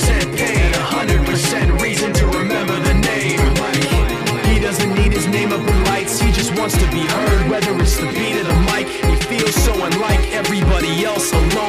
100% pain, 100% reason to remember the name. He doesn't need his name up in lights, he just wants to be heard, whether it's the beat of the mic. He feels so unlike everybody else alone.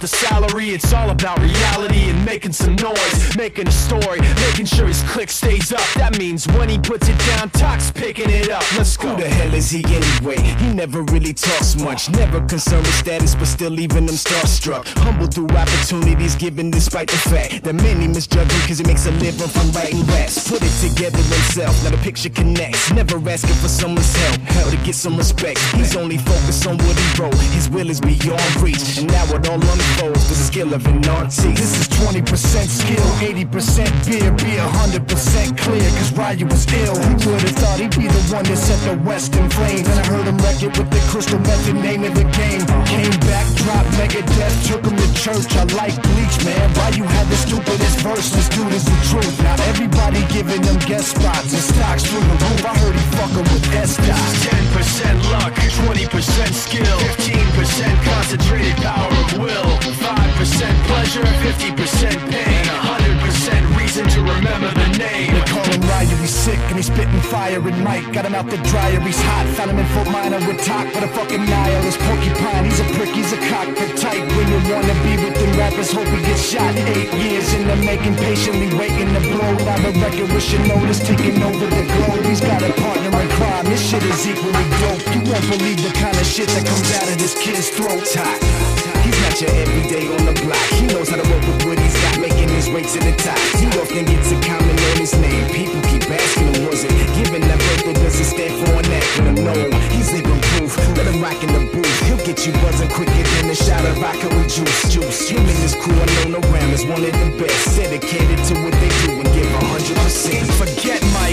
The salary, it's all about reality and making some noise, making a story, making sure his click stays up. That means when he puts it down, Talk's picking it up. Let's go. Who the hell is he anyway? He never really talks much, never concerned with status, but still leaving them starstruck. Humble through opportunities given despite the fact that many misjudge him cause he makes a living from writing raps. Put it together himself, now the picture connects. Never asking for someone's help, hell to get some respect. He's only focused on what he wrote, his will is beyond reach. And now it all unfolds the skill of an artist. This is 20% skill, 80% beer, be 100% clear, cause Ryu was ill. Who would've thought he'd be the one that set the West in flames? And I heard him wreck it with the crystal method, name of the game. Came back, dropped Mega Megadeth, took him to church. I like Bleach, man. Ryu had the stupidest verse, this dude is the truth. Now everybody giving them guest spots and stocks through the roof. I heard he fucking with S-Dot. 10% 50% pain, 100% reason to remember the name. They call him Ryu, he's sick and he's spitting fire and Mike got him out the dryer, he's hot. Found him in Fort Minor with talk, but a fucking nihilist porcupine. He's a prick, he's a cockpit type. When you wanna be with them rappers, hope he gets shot. Eight years in the making, patiently waiting to blow. Now the record with your notice taking over the globe. Shit is equally dope. You won't believe the kind of shit that comes out of this kid's throat. Hot. He's not your everyday on the block. He knows how to work with what he's got, making his way to the top. He often gets a comment on his name. People keep asking him, was it given that birth or does it stand for an acronym? No, he's living proof. Let him rock in the booth. He'll get you buzzing quicker than a shot of vodka with juice. Juice. Him and his crew are known around as one of the best. Dedicated to what they do and give a hundred percent. Forget Mike,